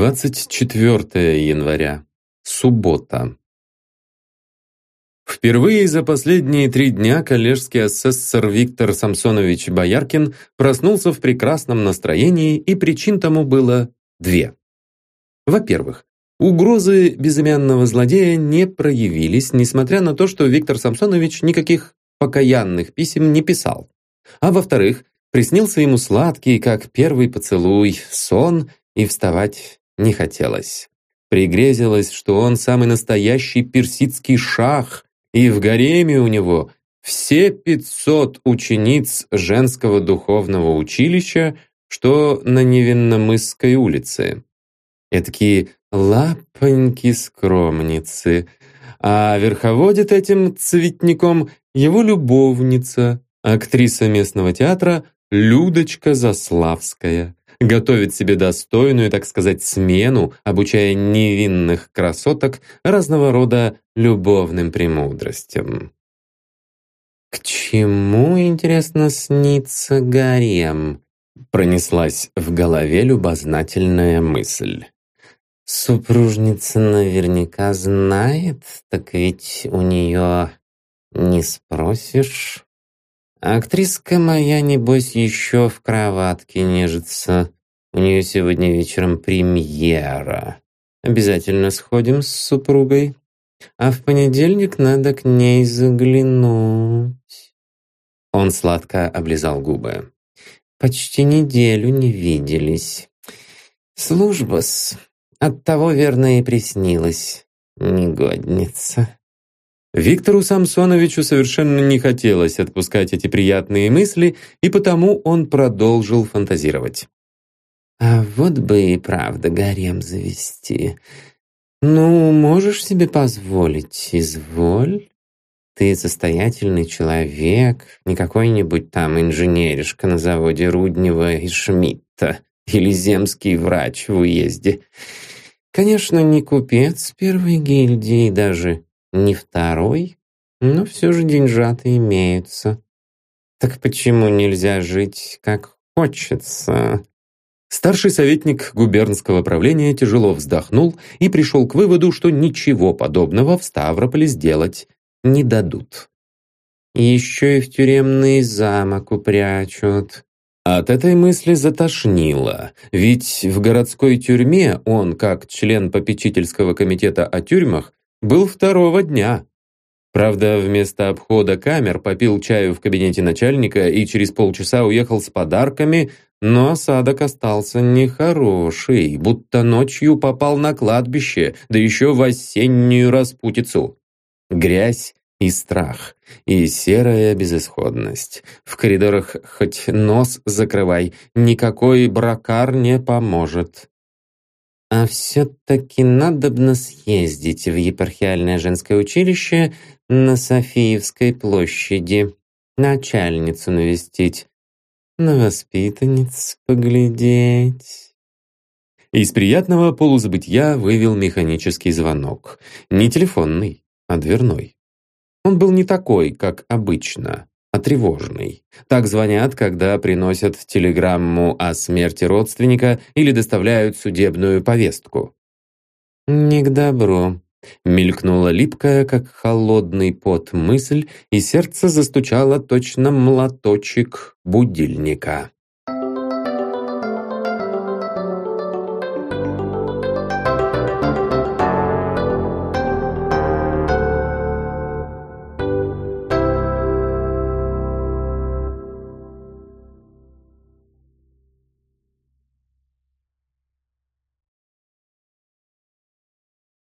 24 января. Суббота. Впервые за последние три дня коллежский ассессор Виктор Самсонович Бояркин проснулся в прекрасном настроении, и причин тому было две. Во-первых, угрозы безымянного злодея не проявились, несмотря на то, что Виктор Самсонович никаких покаянных писем не писал. А во-вторых, приснился ему сладкий, как первый поцелуй, сон, и вставать не хотелось. Пригрезилось, что он самый настоящий персидский шах, и в гареме у него все 500 учениц женского духовного училища, что на Невинномысской улице. Эдакие лапоньки-скромницы. А верховодит этим цветником его любовница, актриса местного театра Людочка Заславская готовит себе достойную, так сказать, смену, обучая невинных красоток разного рода любовным премудростям. «К чему, интересно, снится гарем?» Пронеслась в голове любознательная мысль. «Супружница наверняка знает, так ведь у нее не спросишь». А актриска моя, небось, еще в кроватке нежится. У нее сегодня вечером премьера. Обязательно сходим с супругой. А в понедельник надо к ней заглянуть. Он сладко облизал губы. Почти неделю не виделись. Служба-с. Оттого, верно, и приснилась. Негодница. Виктору Самсоновичу совершенно не хотелось отпускать эти приятные мысли, и потому он продолжил фантазировать. «А вот бы и правда гарем завести. Ну, можешь себе позволить, изволь. Ты состоятельный человек, не какой-нибудь там инженеришка на заводе Руднева и Шмидта или земский врач в уезде. Конечно, не купец первой гильдии даже» не второй, но все же деньжаты имеются. Так почему нельзя жить, как хочется?» Старший советник губернского правления тяжело вздохнул и пришел к выводу, что ничего подобного в Ставрополе сделать не дадут. «Еще и в тюремный замок упрячут», от этой мысли затошнило, ведь в городской тюрьме он, как член попечительского комитета о тюрьмах, был второго дня. Правда, вместо обхода камер попил чаю в кабинете начальника и через полчаса уехал с подарками, но осадок остался нехороший, будто ночью попал на кладбище, да еще в осеннюю распутицу. Грязь и страх, и серая безысходность. В коридорах хоть нос закрывай, никакой бракар не поможет. А все-таки надобно съездить в епархиальное женское училище на Софиевской площади, начальницу навестить, на воспитанниц поглядеть. Из приятного полузабытья вывел механический звонок. Не телефонный, а дверной. Он был не такой, как обычно а тревожный. Так звонят, когда приносят телеграмму о смерти родственника или доставляют судебную повестку. «Не к добру», — мелькнула липкая, как холодный пот, мысль, и сердце застучало точно молоточек будильника.